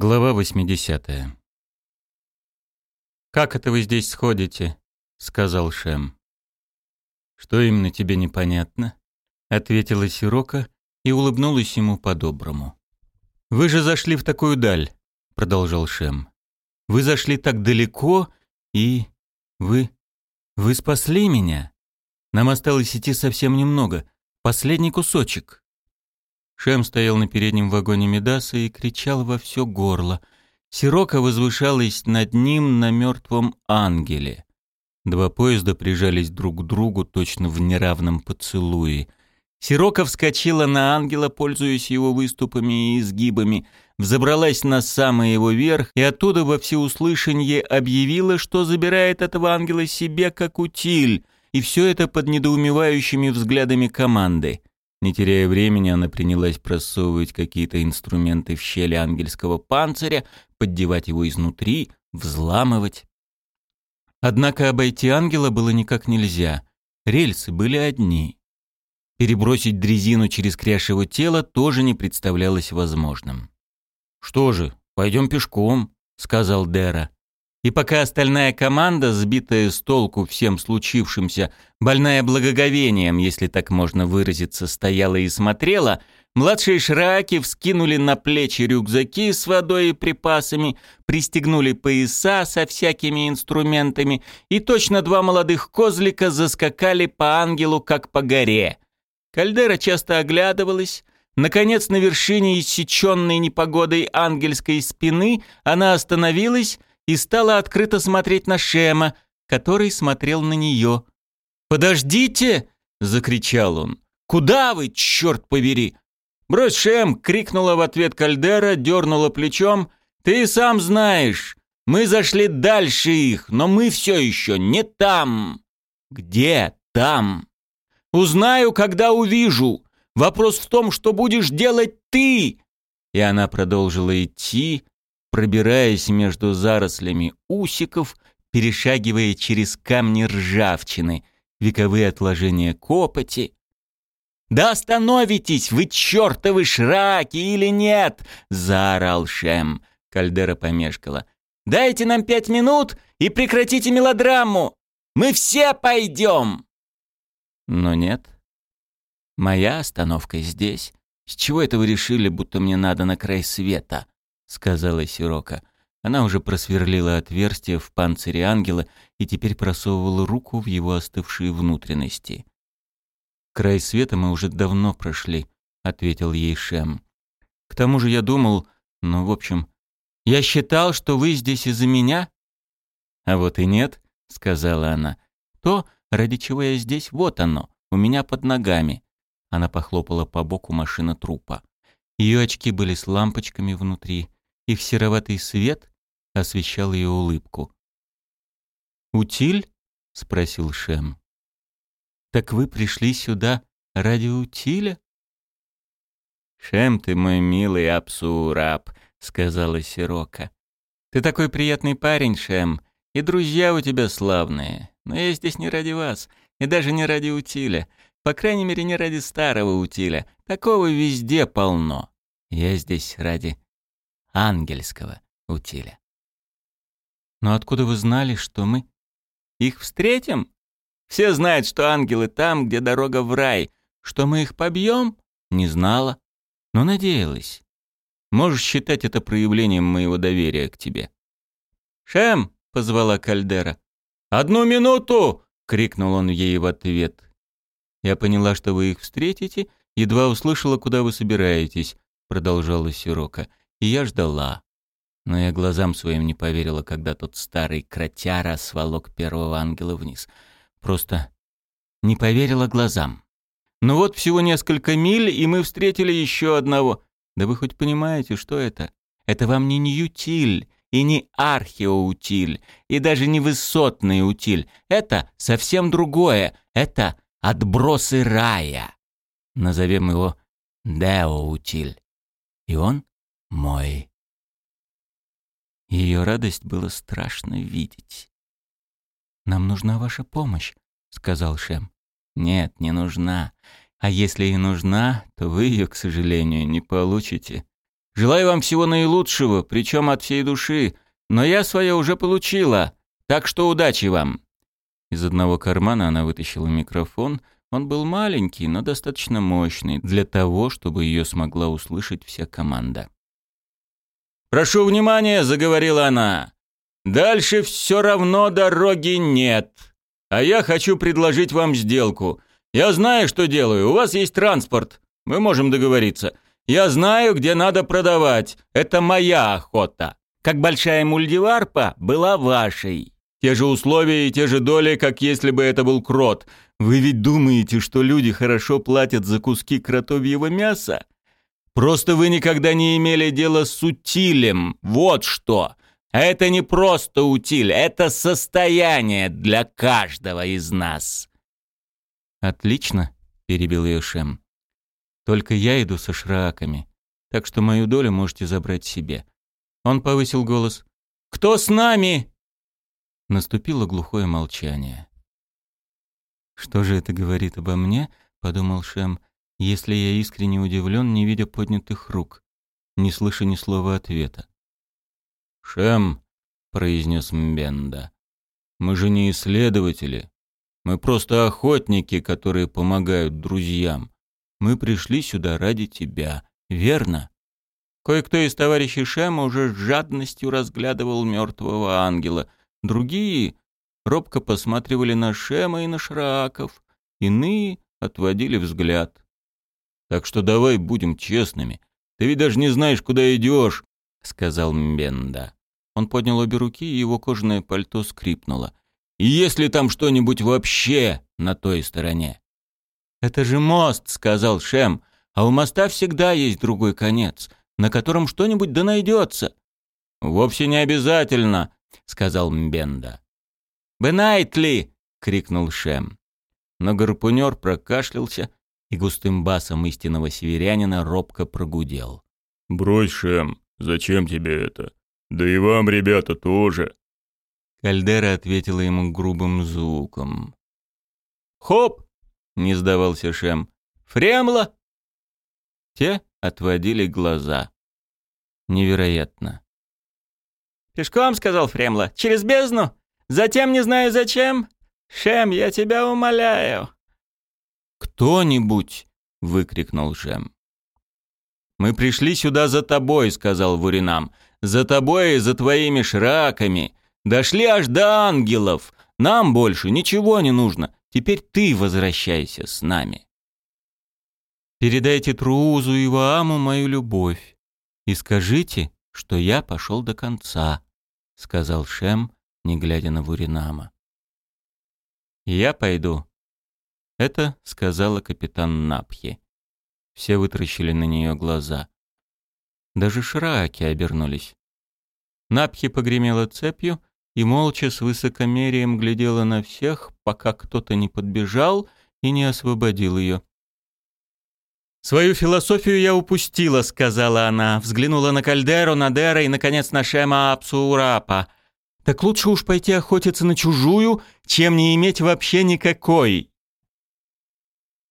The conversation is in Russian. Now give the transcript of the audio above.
Глава 80. «Как это вы здесь сходите?» — сказал Шем. «Что именно тебе непонятно?» — ответила Сирока и улыбнулась ему по-доброму. «Вы же зашли в такую даль», — продолжал Шем. «Вы зашли так далеко, и... вы... вы спасли меня. Нам осталось идти совсем немного, последний кусочек. Шем стоял на переднем вагоне Медаса и кричал во все горло. Сирока возвышалась над ним на мертвом ангеле. Два поезда прижались друг к другу точно в неравном поцелуе. Сирока вскочила на ангела, пользуясь его выступами и изгибами, взобралась на самый его верх и оттуда во всеуслышанье объявила, что забирает этого ангела себе как утиль, и все это под недоумевающими взглядами команды. Не теряя времени, она принялась просовывать какие-то инструменты в щели ангельского панциря, поддевать его изнутри, взламывать. Однако обойти ангела было никак нельзя. Рельсы были одни. Перебросить дрезину через кряшево тело тоже не представлялось возможным. «Что же, пойдем пешком», — сказал Дера. И пока остальная команда, сбитая с толку всем случившимся, больная благоговением, если так можно выразиться, стояла и смотрела, младшие шраки вскинули на плечи рюкзаки с водой и припасами, пристегнули пояса со всякими инструментами, и точно два молодых козлика заскакали по ангелу, как по горе. Кальдера часто оглядывалась, Наконец, на вершине иссеченной непогодой ангельской спины она остановилась и стала открыто смотреть на Шема, который смотрел на нее. «Подождите!» — закричал он. «Куда вы, черт побери?» «Брось, Шем!» — крикнула в ответ Кальдера, дернула плечом. «Ты сам знаешь, мы зашли дальше их, но мы все еще не там». «Где там?» «Узнаю, когда увижу. Вопрос в том, что будешь делать ты!» И она продолжила идти, пробираясь между зарослями усиков, перешагивая через камни ржавчины, вековые отложения копоти. «Да остановитесь, вы чертовы шраки или нет!» — заорал Шем. Кальдера помешкала. «Дайте нам пять минут и прекратите мелодраму! Мы все пойдем!» Но нет. Моя остановка здесь. С чего это вы решили, будто мне надо на край света? Сказала Сирока. Она уже просверлила отверстие в панцире ангела и теперь просовывала руку в его остывшие внутренности. «Край света мы уже давно прошли», — ответил ей Шем. «К тому же я думал, ну, в общем, я считал, что вы здесь из-за меня». «А вот и нет», — сказала она. «То, ради чего я здесь, вот оно, у меня под ногами». Она похлопала по боку машина трупа. Ее очки были с лампочками внутри, их сероватый свет освещал ее улыбку. «Утиль?» — спросил Шем. «Так вы пришли сюда ради утиля?» «Шем ты мой милый абсураб», — сказала Сирока. «Ты такой приятный парень, Шем, и друзья у тебя славные. Но я здесь не ради вас, и даже не ради утиля. По крайней мере, не ради старого утиля. Такого везде полно. Я здесь ради ангельского утиля. Но откуда вы знали, что мы их встретим? Все знают, что ангелы там, где дорога в рай. Что мы их побьем? Не знала, но надеялась. Можешь считать это проявлением моего доверия к тебе. «Шем!» — позвала Кальдера. «Одну минуту!» — крикнул он ей в ответ. «Я поняла, что вы их встретите, едва услышала, куда вы собираетесь», — продолжала Сирока. И я ждала. Но я глазам своим не поверила, когда тот старый кротяра сволок первого ангела вниз. Просто не поверила глазам. Ну вот всего несколько миль, и мы встретили еще одного. Да вы хоть понимаете, что это? Это вам не Ньютиль и не археоутиль, и даже не высотный утиль. Это совсем другое. Это отбросы рая. Назовем его Деоутиль. И он мой. Ее радость было страшно видеть. «Нам нужна ваша помощь», — сказал Шем. «Нет, не нужна. А если и нужна, то вы ее, к сожалению, не получите. Желаю вам всего наилучшего, причем от всей души, но я свое уже получила, так что удачи вам». Из одного кармана она вытащила микрофон. Он был маленький, но достаточно мощный для того, чтобы ее смогла услышать вся команда. «Прошу внимания», — заговорила она. «Дальше все равно дороги нет. А я хочу предложить вам сделку. Я знаю, что делаю. У вас есть транспорт. Мы можем договориться. Я знаю, где надо продавать. Это моя охота. Как большая мульдиварпа была вашей. Те же условия и те же доли, как если бы это был крот. Вы ведь думаете, что люди хорошо платят за куски кротовьего мяса? Просто вы никогда не имели дела с утилем. Вот что. Это не просто утиль, это состояние для каждого из нас. Отлично, перебил ее Шем. Только я иду со шраками, так что мою долю можете забрать себе. Он повысил голос. Кто с нами? Наступило глухое молчание. Что же это говорит обо мне? подумал Шем, если я искренне удивлен, не видя поднятых рук, не слыша ни слова ответа. «Шем», — произнес Мбенда, — «мы же не исследователи. Мы просто охотники, которые помогают друзьям. Мы пришли сюда ради тебя, верно?» Кое-кто из товарищей Шема уже с жадностью разглядывал мертвого ангела. Другие робко посматривали на Шема и на Шрааков. Иные отводили взгляд. «Так что давай будем честными. Ты ведь даже не знаешь, куда идешь», — сказал Мбенда. Он поднял обе руки, и его кожаное пальто скрипнуло. «И есть ли там что-нибудь вообще на той стороне?» «Это же мост», — сказал Шем, «а у моста всегда есть другой конец, на котором что-нибудь да найдется». «Вовсе не обязательно», — сказал Мбенда. «Бенайтли!» — крикнул Шем. Но гарпунер прокашлялся и густым басом истинного северянина робко прогудел. «Брось, Шем, зачем тебе это? Да и вам, ребята, тоже. Кальдера ответила ему грубым звуком. «Хоп!» — не сдавался Шем. «Фремла!» Те отводили глаза. Невероятно. «Пешком», — сказал Фремла, — «через бездну? Затем не знаю зачем? Шем, я тебя умоляю!» «Кто-нибудь!» — выкрикнул Шем. «Мы пришли сюда за тобой», — сказал Вуринам. «За тобой и за твоими шраками. Дошли аж до ангелов. Нам больше ничего не нужно. Теперь ты возвращайся с нами». «Передайте Труузу и Вааму мою любовь и скажите, что я пошел до конца», — сказал Шем, не глядя на Вуринама. «Я пойду». Это сказала капитан Напхи. Все вытращили на нее глаза. Даже шраки обернулись. Напхи погремела цепью и молча с высокомерием глядела на всех, пока кто-то не подбежал и не освободил ее. «Свою философию я упустила», — сказала она. Взглянула на Кальдеру, на Дера и, наконец, на Шема Апсурапа. «Так лучше уж пойти охотиться на чужую, чем не иметь вообще никакой.